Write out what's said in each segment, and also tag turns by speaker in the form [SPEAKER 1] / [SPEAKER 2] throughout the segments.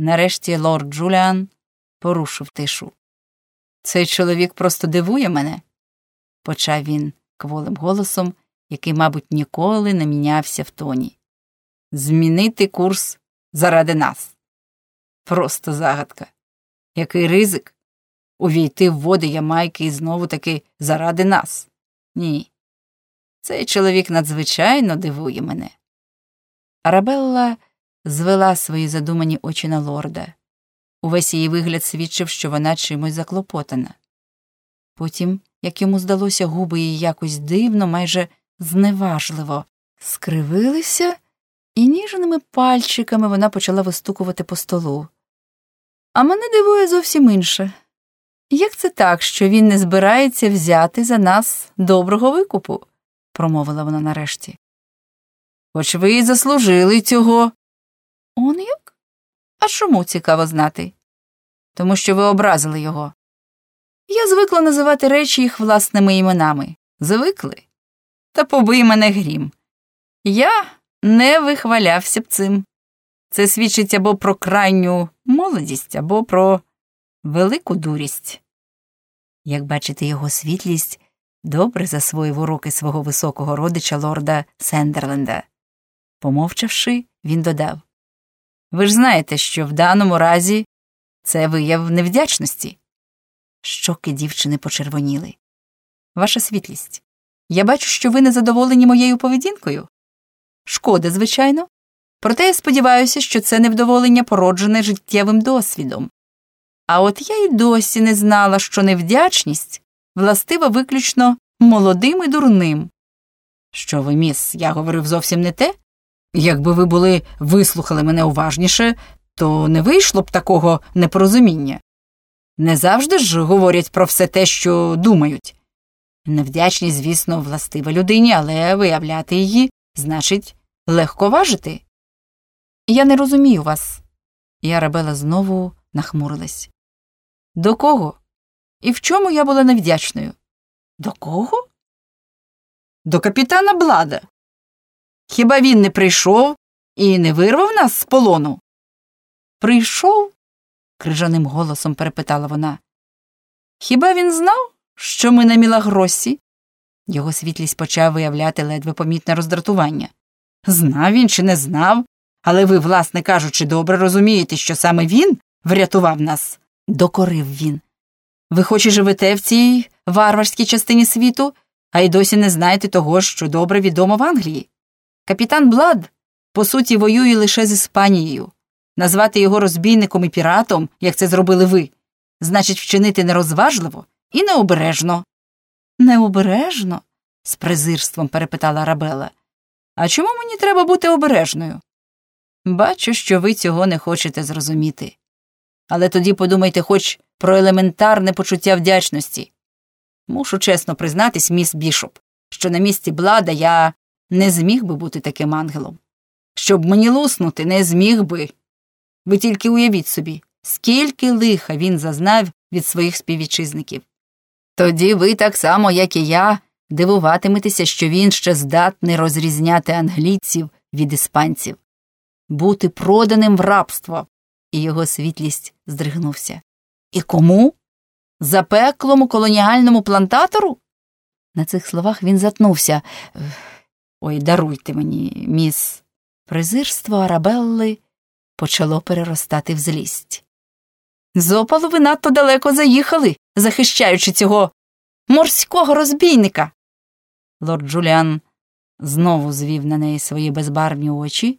[SPEAKER 1] Нарешті лорд Джуліан порушив тишу. Цей чоловік просто дивує мене, почав він кволим голосом, який, мабуть, ніколи не мінявся в тоні. Змінити курс заради нас. Просто загадка. Який ризик увійти в води Ямайки і знову таки заради нас. Ні. Цей чоловік надзвичайно дивує мене. Арабелла звела свої задумані очі на лорда. Увесь її вигляд свідчив, що вона чимось заклопотана. Потім, як йому здалося, губи її якось дивно, майже зневажливо скривилися, і ніжними пальчиками вона почала вистукувати по столу. А мене дивує зовсім інше. Як це так, що він не збирається взяти за нас доброго викупу? промовила вона нарешті. Хоч ви й заслужили цього. Он як? А чому цікаво знати? Тому що ви образили його. Я звикла називати речі їх власними іменами. Звикли? Та побий мене грім. Я не вихвалявся б цим. Це свідчить або про крайню молодість, або про велику дурість. Як бачите, його світлість добре засвоїв уроки свого високого родича лорда Сендерленда. Помовчавши, він додав Ви ж знаєте, що в даному разі це вияв невдячності. Щоки дівчини почервоніли. Ваша світлість. Я бачу, що ви не задоволені моєю поведінкою. Шкода, звичайно. Проте я сподіваюся, що це невдоволення породжене життєвим досвідом. А от я й досі не знала, що невдячність властива виключно молодим і дурним. Що ви, міс, я говорив зовсім не те? Якби ви були вислухали мене уважніше, то не вийшло б такого непорозуміння. Не завжди ж говорять про все те, що думають. Невдячність, звісно, властива людині, але виявляти її значить легко важити. Я не розумію вас. І Арабела знову нахмурилась. До кого? І в чому я була невдячною? До кого? До капітана Блада. Хіба він не прийшов і не вирвав нас з полону? Прийшов? крижаним голосом перепитала вона. Хіба він знав, що ми на Мілагросі? Його світлість почав виявляти ледве помітне роздратування. Знав він чи не знав, але ви, власне кажучи, добре розумієте, що саме він врятував нас, докорив він. Ви хоч і живете в цій варварській частині світу, а й досі не знаєте того, що добре відомо в Англії. Капітан Блад, по суті, воює лише з Іспанією. Назвати його розбійником і піратом, як це зробили ви, значить вчинити нерозважливо і необережно. Необережно? з презирством перепитала Арабела. А чому мені треба бути обережною? Бачу, що ви цього не хочете зрозуміти. Але тоді подумайте хоч про елементарне почуття вдячності. Мушу чесно признатись, міс Бішоп, що на місці блада я не зміг би бути таким ангелом. Щоб мені луснути, не зміг би. Ви тільки уявіть собі, скільки лиха він зазнав від своїх співвітчизників. Тоді ви, так само, як і я, дивуватиметеся, що він ще здатний розрізняти англійців від іспанців, бути проданим в рабство, і його світлість здригнувся. І кому? Запеклому колоніальному плантатору? На цих словах він затнувся. Ой, даруйте мені, міс. Презирство Арабелли почало переростати в злість. З опалу ви надто далеко заїхали, захищаючи цього морського розбійника. Лорд Джуліан знову звів на неї свої безбарвні очі,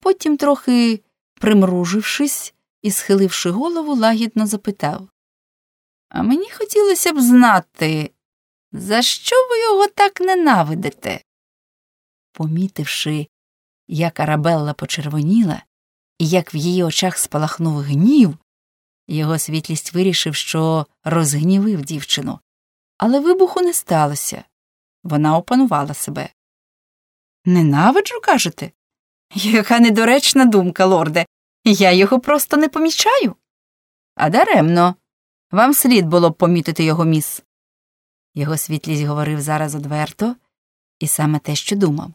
[SPEAKER 1] потім, трохи примружившись і схиливши голову, лагідно запитав А мені хотілося б знати, за що ви його так ненавидите? Помітивши, як Арабелла почервоніла, і як в її очах спалахнув гнів, його світлість вирішив, що розгнівив дівчину. Але вибуху не сталося. Вона опанувала себе. Ненавиджу, кажете? Яка недоречна думка, лорде. Я його просто не помічаю. А даремно. Вам слід було б помітити його міс. Його світлість говорив зараз одверто, і саме те, що думав.